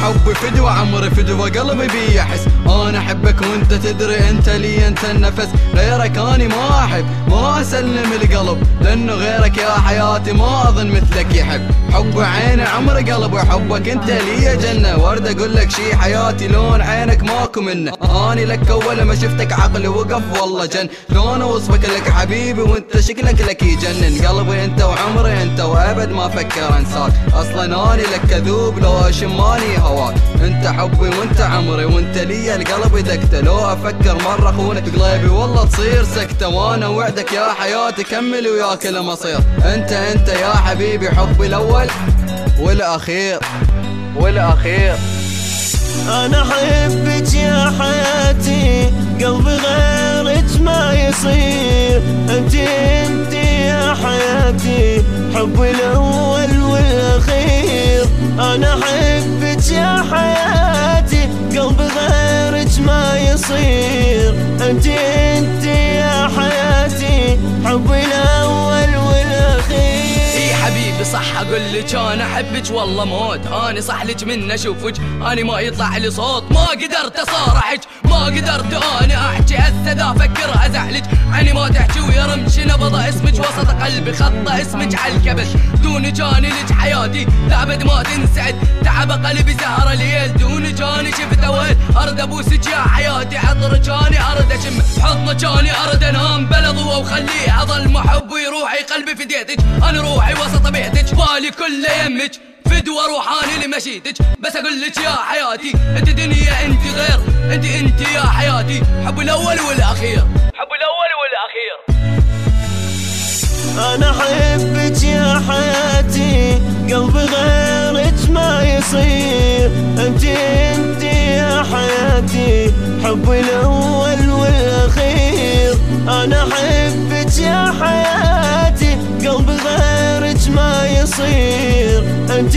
فدوى عمري فدوى قلبي بي احس أنا أحبك وأنت تدري أنت لي أنت النفس. غيرك أني ما أحب ما أسلم القلب. لأنه غيرك يا حياتي ما أظن مثلك يحب. حب عيني عمري قلب وحبك أنت لي جنة. ورد أقول لك شي حياتي لون عينك ماكو منه. أني لك أول ما شفتك عقلي وقف والله جن. شلون اوصفك لك حبيبي وأنت شكلك لك يجنن. قلبي أنت وعمري أنت وأبد ما أفكر أنساك. أصلا أني لك كذوب لو اشماني هواك انت حبي وانت عمري وانت لي القلب دكته لو أفكر مرة خونك قلبي والله تصير سكتة. وأنا وعدك يا حياتي كمل وياك المصير. انت انت يا حبيبي حبي الأول والأخير والأخير. أنا أحبك يا حياتي قلبي غيرك ما يصير. أنت أنت يا حياتي حبي الأول والأخير. أنا أحبك يصير أنت أنت يا حياتي حبي الأول والأخير. إي حبيبي صح أقول لك أنا أحبك والله موت. أنا صح لك من أشوفك أنا ما يطلع لي صوت. ما قدرت أصارحك ما قدرت أنا أحكي هسه ذا أفكر أزعلك. عني ما تحكي ويا رمش نبض اسمك وسط قلبي خطه اسمك على الكبش. دونك أنا لك حياتي لابد ما تنسعد. تعب قلبي سهر ليل دونك أنا شفت وين؟ أرد ابوسك يا حياتي. عطرك أنا أرد أشم. بحضنك أنا أرد أنام. بلا ضوء وخليه أظل. محب روحي قلبي فديتك أنا روحي وسط بيتك. بالي كله يمك. فدوى روحاني لمشيتك. بس أقول لك يا حياتي أنت دنيا أنت غير. أنت أنت يا حياتي. حب الأول والأخير. حب الأول والأخير. أنا أحبك يا قلبي غيرك ما يصير. أنت أنت يا حياتي حبي الأول والأخير. أنا أحبك يا حياتي قلبي غيرك ما يصير. أنت